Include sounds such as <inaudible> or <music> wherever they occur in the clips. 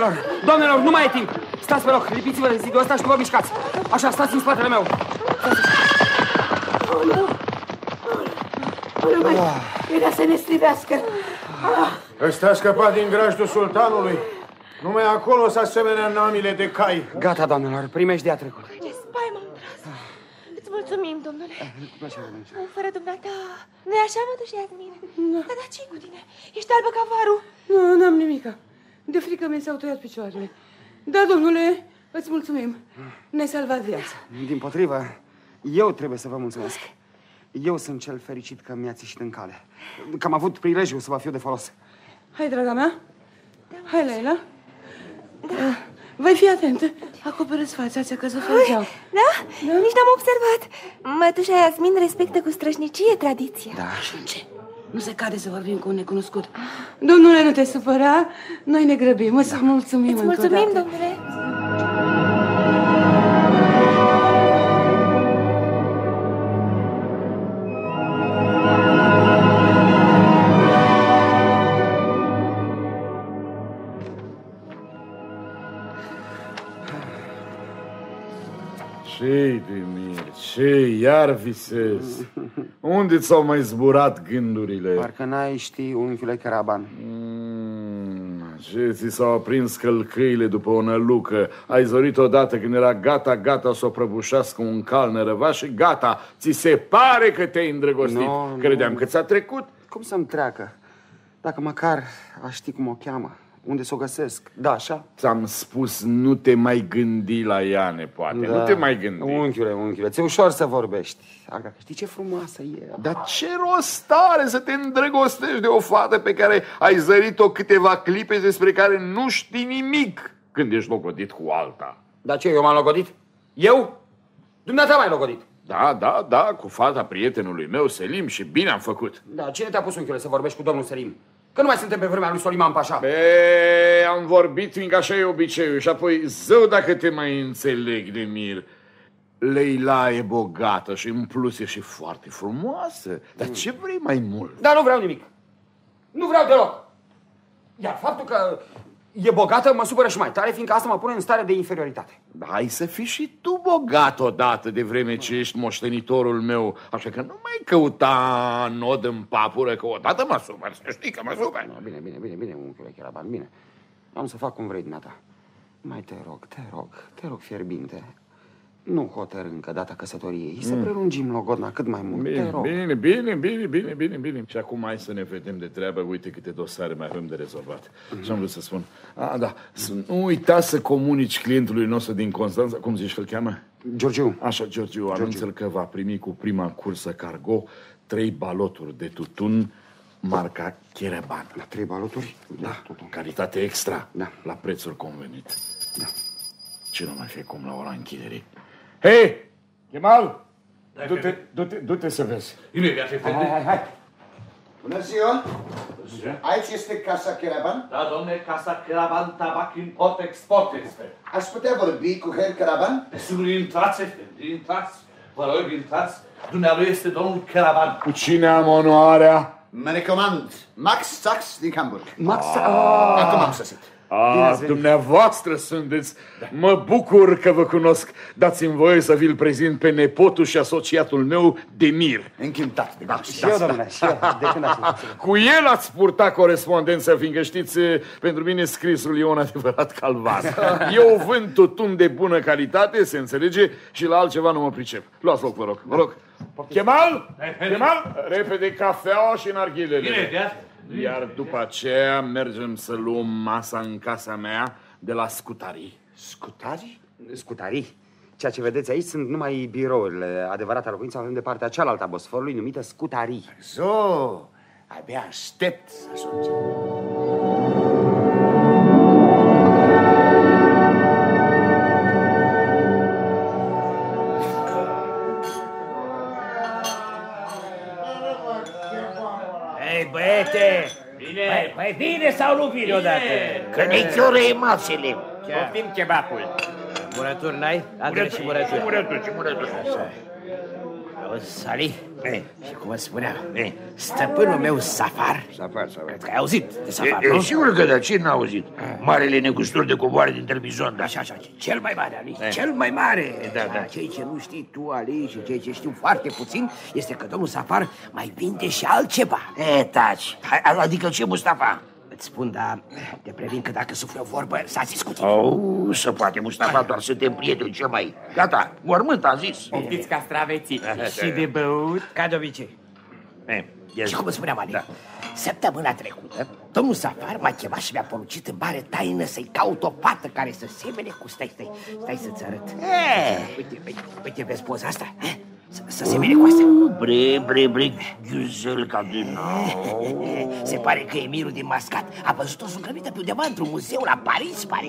Doamnelor, doamnelor, nu mai e timp. Stați pe loc, lipiți-vă de zidul ăsta și nu vă mișcați. Așa, stați în spatele meu. Era să ne strivească. Ăsta a scăpat din grajdul sultanului. Numai acolo să asemenea namile de cai. Gata, doamnelor, primești a trecut. Ce spaimă am tras. Îți mulțumim, domnule. Plăcere, plăcere. Fără dumneata, nu e așa, mă duci Iasmin? Da, dar ce cu tine? Ești albă ca varul. Nu, n-am nimica. De frică mi s-au tăiat picioarele. Da, domnule, îți mulțumim. Ne-ai salvat viața. Din potrivă, eu trebuie să vă mulțumesc. Eu sunt cel fericit că mi-ați ieșit în cale. Că am avut prilejul să vă fiu de folos. Hai, draga mea. Hai, Leila. Da. Voi fi atentă. Acoperă-ți fața, ți-a căzut fărgeau. Da? da? Nici n-am observat. Mătușa Iasmin respectă cu strășnicie tradiția. Da. Și ce? Nu se cade să vorbim cu un necunoscut. Domnule, nu te supăra. Noi ne grăbim. Îți da. mulțumim Îți mulțumim, încă o dată. domnule. Iar visez? Unde ți-au mai zburat gândurile? Parcă n-ai ști, unchiule Caraban. Mm, ce ți s-au aprins călcăile după o nălucă? Ai zorit odată când era gata, gata să o prăbușească un cal nărăvaș și gata, ți se pare că te-ai îndrăgostit. Nu, nu. Credeam că ți-a trecut. Cum să-mi treacă? Dacă măcar aș ști cum o cheamă, unde să o găsesc. Da, așa? Ți-am spus, nu te mai gândi la ea, nepoate. Da. Nu te mai gândi. Unchiule, unchiule, ți-e ușor să vorbești. Aga, știi ce frumoasă e? Dar ce rost are să te îndrăgostești de o fată pe care ai zărit-o câteva clipe despre care nu știi nimic când ești logodit cu alta? Dar ce, eu m-am logodit? Eu? Dumneata m-ai logodit. Da, da, da, cu fata prietenului meu, Selim, și bine am făcut. Da, cine te-a pus, unchiule, să vorbești cu domnul Selim? Că nu mai suntem pe vremea lui Soliman Pașa. Be, am vorbit, fiindcă așa e obiceiul, și apoi, zău dacă te mai înțeleg de mir. Leila e bogată și în plus e și foarte frumoasă. Dar ce vrei mai mult? Dar nu vreau nimic. Nu vreau deloc. Iar faptul că e bogată mă supără și mai tare, fiindcă asta mă pune în stare de inferioritate. Da, Hai să fii și tu bogat odată de vreme ce ești moștenitorul meu, așa că nu mai căuta nod în papură, că odată mă supăr, să știi că mă supăr. No, bine, bine, bine, bine, unchiule Cheraban, bine. Am să fac cum vrei dumneata. Mai te rog, te rog, te rog fierbinte. Nu hotăr încă data căsătoriei. Să prelungim logodna cât mai mult, te Bine, rog. bine, bine, bine, bine, bine, bine. Și acum hai să ne vedem de treabă. Uite câte dosare mai avem de rezolvat. Ce am vrut să spun? A, da, să nu uita să comunici clientului nostru din Constanța, cum zici că îl cheamă? Giorgiu, Așa, Georgiu, anunță-l că va primi cu prima cursă cargo trei baloturi de tutun marca Chereban. la trei baloturi? Da, calitate extra, Da. la prețul convenit. Da. Ce nu mai fi cum la ora închiderii? Hei, Kemal, du-te, du-te, du-te să vezi. Imediat, repede. Hai, hai, hai. Bună ziua! Aici este Casa Caravan? Da, domne, Casa Caravan, tabac, import, export este. Aș putea vorbi cu Herr Caravan? Sigur, intrați, efendi, intrați. Vă rog, intrați. Dumnealui este domnul Caravan. Cu cine am onoarea? Mă recomand. Max Sachs din Hamburg. Max, Acum am sosit. A, dumneavoastră sunteți. Mă bucur că vă cunosc. Dați-mi voie să vi-l prezint pe nepotul și asociatul meu, Demir. Încântat de Max și eu, domnule, și eu, <laughs> de când ați făcut? Cu el ați purtat corespondență, fiindcă știți, pentru mine scrisul e un adevărat calvar. <laughs> Eu vând tutun de bună calitate, se înțelege, și la altceva nu mă pricep. Luați loc, vă rog, vă rog. Chemal? Chemal? Repede cafeaua și narghilele. Imediat. Iar după aceea mergem să luăm masa în casa mea de la scutarii. Scutari? Scutarii. Ceea ce vedeți aici sunt numai birourile. Adevărata locuință avem de partea cealaltă a Bosforului, numită Scutarii. So, abia aștept să ajungem. Bine! Păi, păi bine sau nu bine odată? Că ne chioră emoțiile. Poftim kebabul. Murături n-ai? Adă și murături. Murături, și murături. Așa. Auzi, Sali? Și cum îți spuneam, stăpânul meu Safar, Safar, safar. cred că ai auzit de Safar, E, e, nu? sigur că da, ce n-a auzit? Marele negustor de coboare din televizor, da. Așa, așa, cel mai mare, Ali, cel mai mare. Da, da. Ceea ce nu știi tu, Ali, și ceea ce știu foarte puțin, este că domnul Safar mai vinde și altceva. E, taci. Hai, Adică ce, Mustafa? Îți spun, dar te previn că dacă suflă o vorbă, s-a zis cu tine. Oh, să poate, Mustafa, doar suntem prieteni, ce mai... Gata, mormânt, a zis. Poftiți castraveții <laughs> și de băut. Ca de obicei. E, ia Și zi. cum îți spuneam, Ali, Da. săptămâna trecută, domnul Safar m-a chemat și mi-a poruncit în mare taină să-i caut o fată care să semene cu... Stai, stai, stai să-ți arăt. Uite, uite, uite, vezi poza asta? eh? Să, să semene cu asta. Bre, bre, bre, ghiuzelca din nou. Se pare că emirul din Mascat a văzut-o zugrăvită pe undeva într-un muzeu la Paris, pare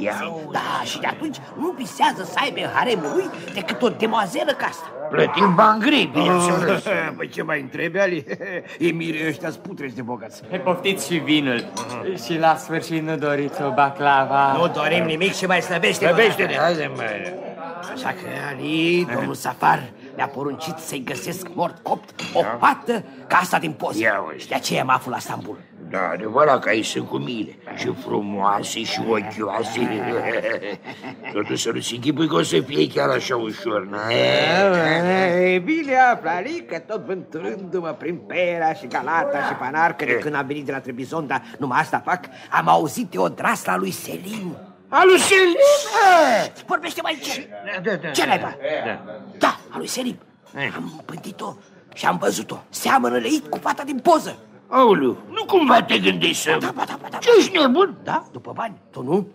Da, și de atunci nu visează să aibă în haremul lui decât o demoazelă ca asta. Plătim bani grei, bineînțeles. <laughs> Păi ce mai întrebi, Ali? <laughs> Emirii ăștia sputrezi de bogați. Poftiți și vinul. Și la sfârșit nu doriți o baclava. Nu dorim nimic și mai slăbește Slăbește-ne, haide, mă. Așa că, Ali, domnul Safar mi-a poruncit să-i găsesc mort copt o fată ca asta din poză. Ia uite. Și de aceea mă aflu la Stambul. Da, adevărat că aici sunt cu mine. Și frumoase și ochioase. Totuși să nu-ți închipui că o să fie chiar așa ușor, na? E bine află, Ali, că tot vânturându-mă prin Pera și Galata și Panarcă de când am venit de la Trebizond, dar numai asta fac, am auzit de o drasla lui Selim. A lui Selim? Vorbește mai ce? Da, da, Ce naiba? Da. Da, a lui Selim. Am pântit-o și am văzut-o. Seamănă leit cu fata din poză. Aoleu, nu cumva te gândești să... Da, ba, da, ba, da. Ce ești nebun? Da, după bani. Tu nu?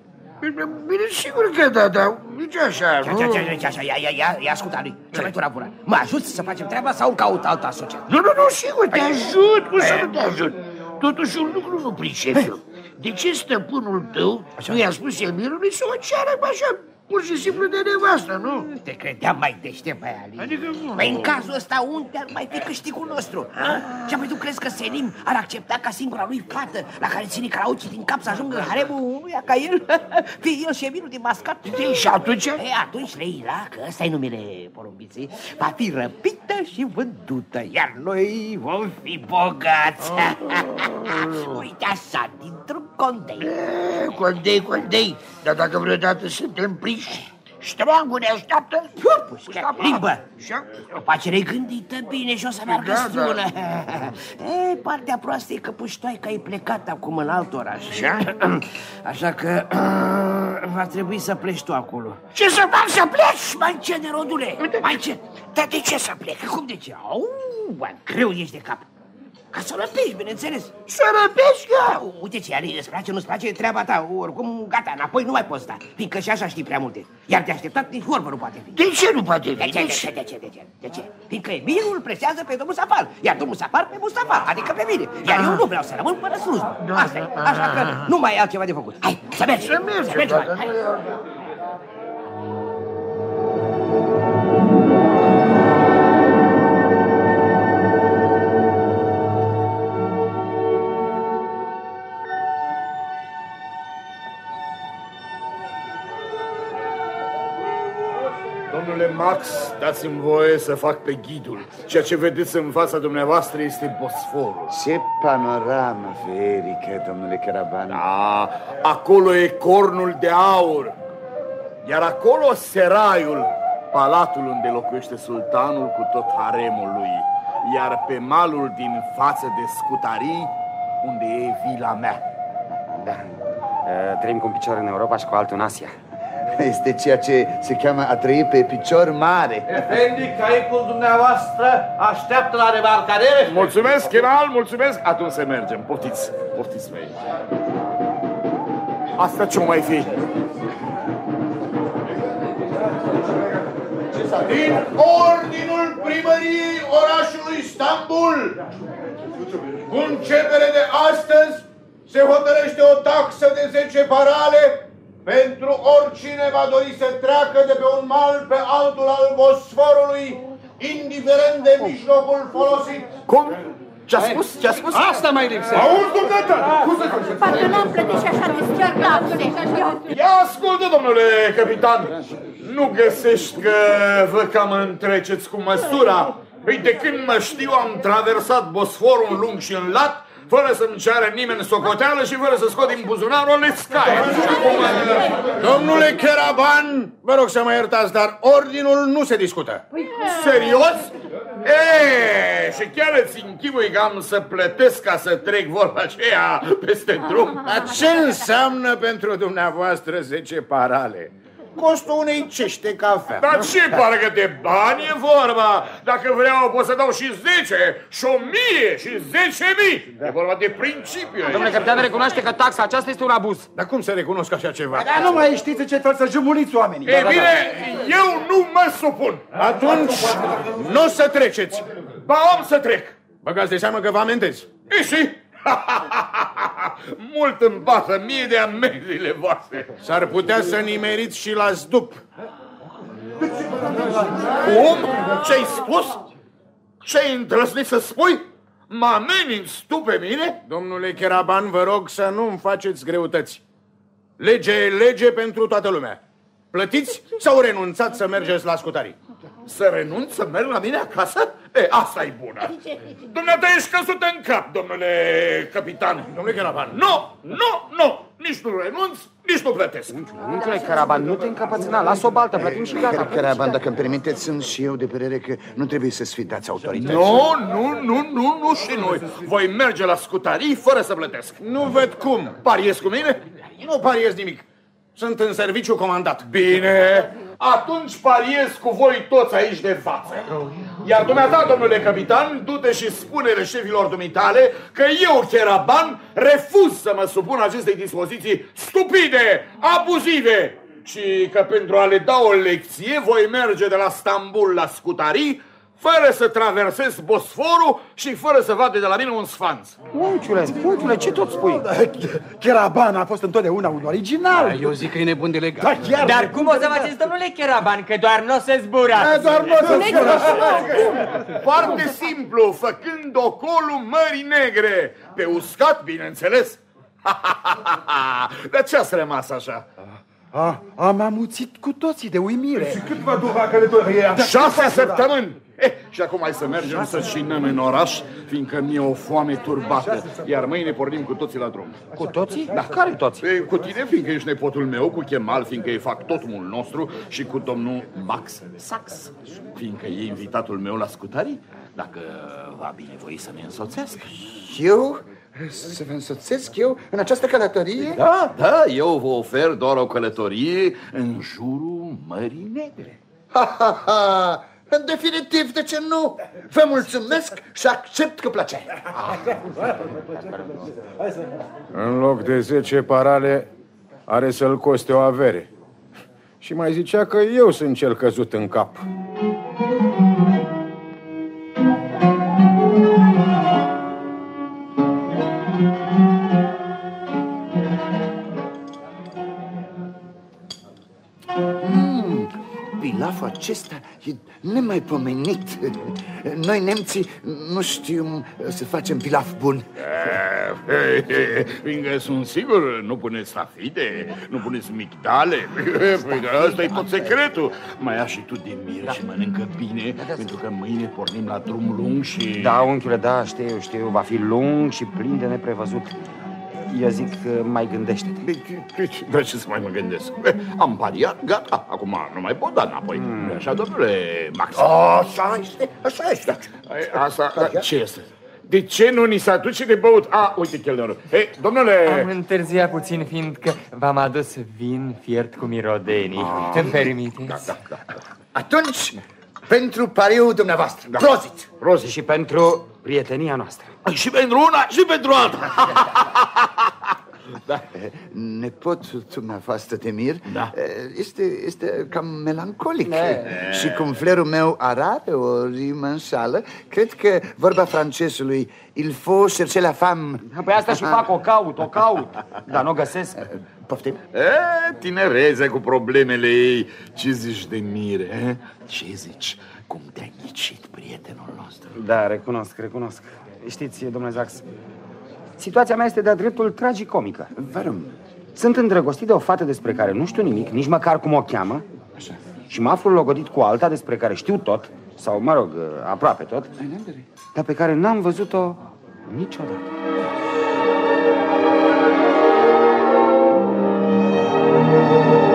Bine, sigur că da, dar nici așa, Ce, nu? ce, ce, ce, așa, ia, ia, ia, ia ascultă, Ali. Ce mai tu rapura? Mă ajuți să facem treaba sau caut altă asociație? Nu, nu, nu, sigur, te ajut, cum să nu te ajut? Totuși un lucru nu pricep eu. De ce stăpânul tău nu i-a spus emirului să o ceară așa, pur și simplu de nevastă, nu? Te credeam mai deștept, băi, Ali. Adică nu. Păi în cazul ăsta, unde ar mai fi câștigul nostru? A? Și apoi tu crezi că Selim ar accepta ca singura lui fată la care ține caraucii din cap să ajungă în haremul unuia ca el? <laughs> Fie el și emirul din mascat? Ei, și atunci? E, atunci Leila, că ăsta e numele porumbiței, va fi răpită și vândută, iar noi vom fi bogați. <laughs> Uite așa, dintr-un condei. E, Condei, condei, dar dacă vreodată suntem priși, ștreangul ne așteaptă. Pușcă, limbă! O pacere gândită bine și o să meargă Da, strună. <laughs> E, partea proastă e că puștoaica e plecat acum în alt oraș. Așa? <clears throat> Așa că <clears throat> va trebui să pleci tu acolo. Ce să fac să pleci? Mai ce de rodule? Mai ce? Dar de ce să plec? Cum de ce? Au, bă, greu ești de cap. Ca să răpești, bineînțeles. Să răpesc Da, uite ce, Ali, îți place, nu-ți place, e treaba ta. Oricum, gata, înapoi nu mai poți sta, fiindcă și așa știi prea multe. Iar de așteptat nici vorbă nu poate fi. De ce nu poate De fi? ce, de ce, de ce, de ce, de ce? Fiindcă Emirul îl presează pe domnul Safar, iar domnul Safar pe Mustafa, adică pe mine. Iar eu nu vreau să rămân fără slujbă. Asta e, așa că nu mai ai altceva de făcut. Hai, să mergi, Să mergem, să mergi, dacă hai. Domnule Max, dați-mi voie să fac pe ghidul. Ceea ce vedeți în fața dumneavoastră este Bosforul. Ce panoramă ferică, domnule Caravan. Da, acolo e cornul de aur. Iar acolo seraiul, palatul unde locuiește sultanul cu tot haremul lui. Iar pe malul din față de scutarii, unde e vila mea. Da. Uh, Trăim cu un picior în Europa și cu altul în Asia. Este ceea ce se cheamă a trăi pe picior mare. Efendi, caicul dumneavoastră așteaptă la remarcadere. Mulțumesc, general, mulțumesc. Atunci să mergem. Poftiți, poftiți pe aici. Asta ce mai fi? Din ordinul primăriei orașului Istanbul, cu începere de astăzi, se hotărăște o taxă de 10 parale pentru oricine va dori să treacă de pe un mal pe altul al Bosforului, indiferent de mijlocul folosit. Cum? Ce-a spus? Ce-a spus? Asta mai lipsește. Auzi, dumneata! Cum să Parcă n-am plătit și așa de stiar taxele. Ia ascultă, domnule capitan! Nu găsești că vă cam întreceți cu măsura? Păi de când mă știu am traversat Bosforul în lung și în lat, fără să-mi ceară nimeni socoteală și fără să scot din buzunarul o lescaie. Domnule Cheraban, vă rog să mă iertați, dar ordinul nu se discută. Serios? E, și chiar îți închipui că am să plătesc ca să trec vorba aceea peste drum? Dar ce înseamnă pentru dumneavoastră 10 parale? Costul unei cește cafea. Dar ce parcă de bani e vorba? Dacă vreau pot să dau și 10, și 1000, și 10.000. E vorba de principiu. Domnule capitan, recunoaște că taxa aceasta este un abuz. Dar cum să recunosc așa ceva? Dar nu mai știți ce fel să jumuliți oamenii. Ei bine, eu nu mă supun. Atunci nu o să treceți. Ba, am să trec. Băgați de seamă că vă amendez. E și? <laughs> Mult îmi pasă mie de amenziile voastre. S-ar putea să nimeriți și la zdup. Cum? Ce-ai spus? Ce-ai îndrăznit să spui? Mă ameninți tu pe mine? Domnule Cheraban, vă rog să nu-mi faceți greutăți. Lege e lege pentru toată lumea. Plătiți sau renunțați să mergeți la scutarii? Să renunț să merg la mine acasă? E, asta e bună. Dumneata ești căzut în cap, domnule capitan. Domnule Cheraban. Nu, nu, nu. Nici nu renunț, nici nu plătesc. Unchiule Caraban, nu te încăpățâna, las o baltă, plătim și gata. Caraban, dacă îmi permiteți, sunt și eu de părere că nu trebuie să sfidați autorități. Nu, nu, nu, nu, nu și noi. Voi merge la scutarii fără să plătesc. Nu văd cum. Pariezi cu mine? Nu pariez nimic. Sunt în serviciu comandat. Bine, atunci pariez cu voi toți aici de față. Iar dumneata, domnule capitan, du-te și spune-le șefilor dumitale că eu, Cheraban, refuz să mă supun acestei dispoziții stupide, abuzive și că pentru a le da o lecție voi merge de la Stambul la Scutarii fără să traversez Bosforul și fără să vadă de la mine un sfanț. Unchiule, unchiule, ce tot spui? Cheraban a fost întotdeauna un original. Eu zic că e nebun de legat. Da, chiar. Dar cum o să faceți, domnule Cheraban, că doar nu o să zburați? Da, doar nu o să Foarte simplu, făcând ocolul Mării Negre. Pe uscat, bineînțeles. <laughs> Dar ce ați rămas așa? A, am amuțit cu toții de uimire. Și cât vă dura călătoria? Șase săptămâni! Eh, și acum hai să mergem să șinăm în oraș, fiindcă mi-e o foame turbată. Iar mâine pornim cu toții la drum. Cu toții? Da, care toți? Ei, cu tine, fiindcă ești nepotul meu, cu Chemal, fiindcă e factotumul nostru, și cu domnul Max Sax, fiindcă e invitatul meu la scutarii, dacă va binevoi să ne însoțească. Eu? Să vă însoțesc eu în această călătorie? Da, da, eu vă ofer doar o călătorie în jurul Mării Negre. Ha, ha, ha! În definitiv, de ce nu? Vă mulțumesc și accept cu plăcere. În loc de 10 parale, are să-l coste o avere. Și mai zicea că eu sunt cel căzut în cap. Acesta e nemaipomenit. Noi, nemții, nu știm să facem pilaf bun. <laughs> Fiindcă sunt sigur, nu puneți safide, nu puneți migdale. Păi ăsta e tot secretul. Mai ia și tu din mire și mănâncă bine, pentru că mâine pornim la drum lung și... Da, unchiule, da, știu, știu, va fi lung și plin de neprevăzut. Eu zic, uh, mai gândește-te. Dar ce să mai mă gândesc? Eh, Am pariat, gata, acum nu mai pot da înapoi. Mm. Așa, domnule Max? Așa este, așa este. Ai, Asta, ce este? De ce nu ni se aduce de băut? A, uite chelnerul. Hei, domnule... Am întârziat puțin, fiindcă v-am adus vin fiert cu mirodenii. Ah. Îmi permiteți? Da, da, da. Atunci, pentru pariul dumneavoastră, da. prozit! Roziț și pentru prietenia noastră. Și pentru una și pentru alta. <laughs> Da. Nepotul dumneavoastră, Temir, Da. este, este cam melancolic. Da. Și cum flerul meu are o rimă în șală, cred că vorba francezului, il faut chercher la femme. Păi asta și fac, o caut, o caut, dar nu o găsesc. Poftim? E, tinereze cu problemele ei. Ce zici de mire? eh? Ce zici? Cum te-a ghicit prietenul nostru? Da, recunosc, recunosc. Știți, domnule Zax, situația mea este de-a dreptul tragicomică. Vă rog. Sunt îndrăgostit de o fată despre care nu știu nimic, nici măcar cum o cheamă, și mă aflu logodit cu alta despre care știu tot Sau, mă rog, aproape tot. Dar pe care n-am văzut-o niciodată. Hei,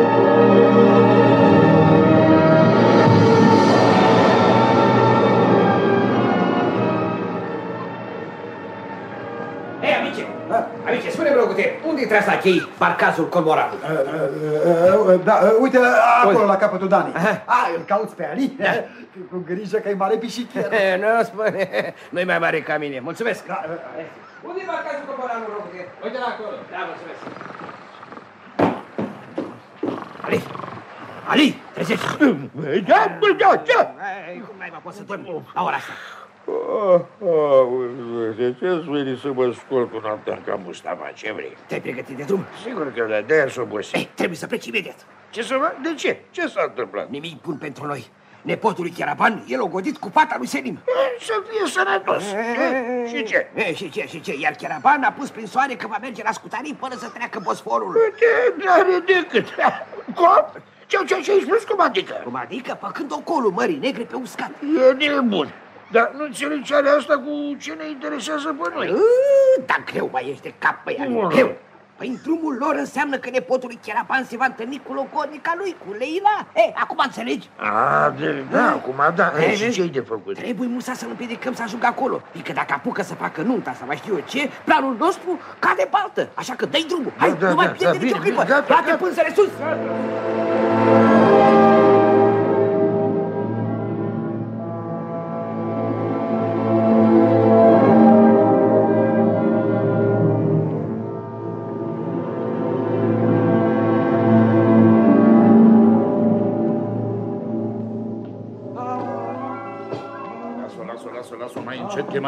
rog, uite, unde intrați la chei parcazul Colmoranului? Da, uite, acolo, la capătul Dani. A, îl cauți pe Ali? Cu grijă că e mare pișichier. nu spune, nu-i mai mare ca mine. Mulțumesc! Unde e parcazul Colmoranului, rog, uite? Uite la acolo. Da, mulțumesc. Ali! Ali, trezește! Da, da, da! Ei, Cum naiba poți să dormi la ora asta? Ah, ah, De ce ați venit să mă scol cu noaptea ca Mustafa? Ce vrei? Te-ai pregătit de drum? Sigur că da, de-aia s-o obosit. Ei, trebuie să pleci imediat. Ce să vă? De ce? Ce s-a întâmplat? Nimic bun pentru noi. Nepotul lui Chiaraban e logodit cu fata lui Selim. Să fie sănătos. Și ce? E, și ce, și ce? Iar Chiaraban a pus prin soare că va merge la scutarii până să treacă Bosforul. Ce n-are decât. Cum? Ce, ce, ce ai spus cum adică? Cum adică? Făcând ocolul Mării Negre pe uscat. E nebun. Dar nu înțeleg ce are asta cu ce ne interesează pe noi. Da, greu mai ești cap pe ea, Mă. greu. Păi în drumul lor înseamnă că nepotul lui Chiaraban se va întâlni cu logodnica lui, cu Leila. E, acum înțelegi? A, de, da, acum da. Ei, E, și vezi? ce-i de făcut? Trebuie musa să-l împiedicăm să ajungă acolo. Fiindcă dacă apucă să facă nunta sau mai știu eu ce, planul nostru cade baltă. Așa că dă-i drumul. Hai, da, nu mai da, pierde da, nicio bine, clipă. bine, gata, Bate gata. pânzele sus. Lasă-o,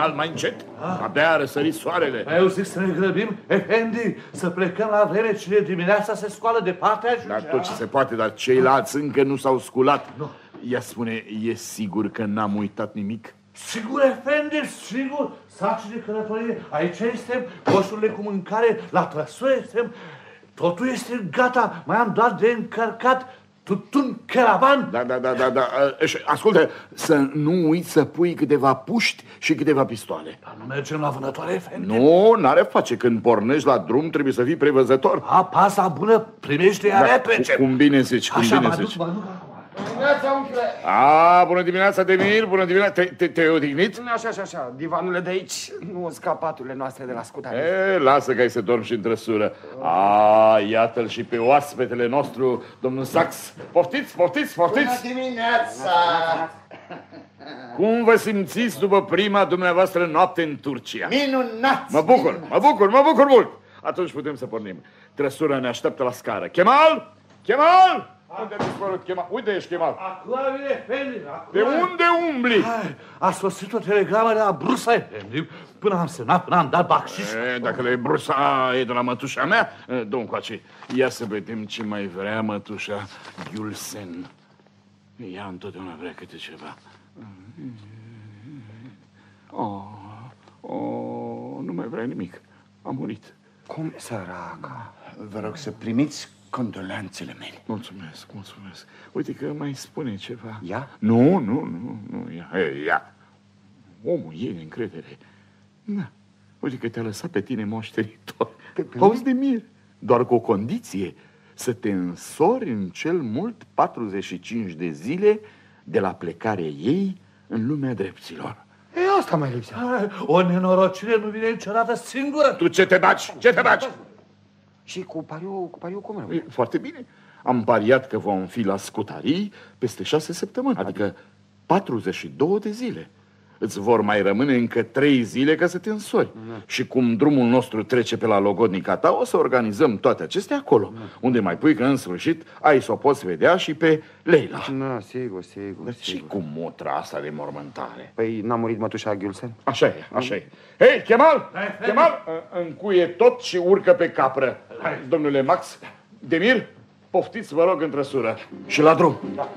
încet, Kemal, mai încet. Abia a răsărit soarele. Eu zic să ne grăbim, Efendi, să plecăm la vreme cine dimineața se scoală de partea ajunge. Dar tot ce se poate, dar ceilalți încă nu s-au sculat. Ea spune, e sigur că n-am uitat nimic? Sigur, Efendi, sigur, saci de călătorie, aici este coșurile cu mâncare, la trăsură este, totul este gata, mai am doar de încărcat tutun caravan. Da, da, da, da, da. Uh, și Ascultă, să nu uiți să pui câteva puști și câteva pistoale. Dar nu mergem la vânătoare, Efendi? Nu, n-are face. Când pornești la drum, trebuie să fii prevăzător. A, pasa bună, primește ea Da, repede. cum bine zici, cum Așa, bine mă duc, zici. mă duc. Dimineața, unchiule! A, bună dimineața, Demir, bună dimineața. Te- te- Te-ai odihnit? Așa, așa, așa, divanurile de aici nu scapaturile noastre de la scutare. E, lasă că ai să dormi și în trăsură. A, iată-l și pe oaspetele nostru, domnul Sax. Poftiți, poftiți, Bună poftiți! dimineața! Cum vă simțiți după prima dumneavoastră noapte în Turcia? Minunat! Mă bucur, mă bucur, mă bucur mult! Atunci putem să pornim. Trăsura ne așteaptă la scară. Kemal! Kemal! Unde a dispărut Kemal? Uite ești, Kemal. Acum vine Efendi, acum. De unde umbli? Hai, A sosit o telegramă de la Brusa, Efendi, până am semnat, până am dat bacșiș. E, dacă le brusa e de la mătușa mea, e, dă încoace. Ia să vedem ce mai vrea mătușa Gülsen. Ea întotdeauna vrea câte ceva. Oh, oh, nu mai vrea nimic. A murit. Cum săraca? Vă rog să primiți condolențele mele. Mulțumesc, mulțumesc. Uite că mai spune ceva. Ea? Nu, nu, nu, nu, ea. E, ea. Omul e de încredere. Da. Uite că te-a lăsat pe tine moștenitor. Auzi de mir. Doar cu o condiție. Să te însori în cel mult 45 de zile de la plecarea ei în lumea dreptilor. E, asta mai lipsea. Hai, O nenorocire nu vine niciodată singură. Tu ce te baci? Ce te baci? Și cu pariu, cu pariu cum rău? E, Foarte bine. Am pariat că vom fi la scutarii peste șase săptămâni, adică 42 de zile. Îți vor mai rămâne încă trei zile ca să te însori. Și cum drumul nostru trece pe la logodnica ta, o să organizăm toate acestea acolo, unde mai pui că în sfârșit ai să o poți vedea și pe Leila. Da, sigur, sigur, Dar ce sigur. cu mutra asta de mormântare? Păi n-a murit mătușa Gülsen? Așa e, așa e. Hei, Kemal! Kemal, ă, încuie tot și urcă pe capră. Domnule Max, Demir, poftiți, vă rog, în trăsură. Și la drum. Da,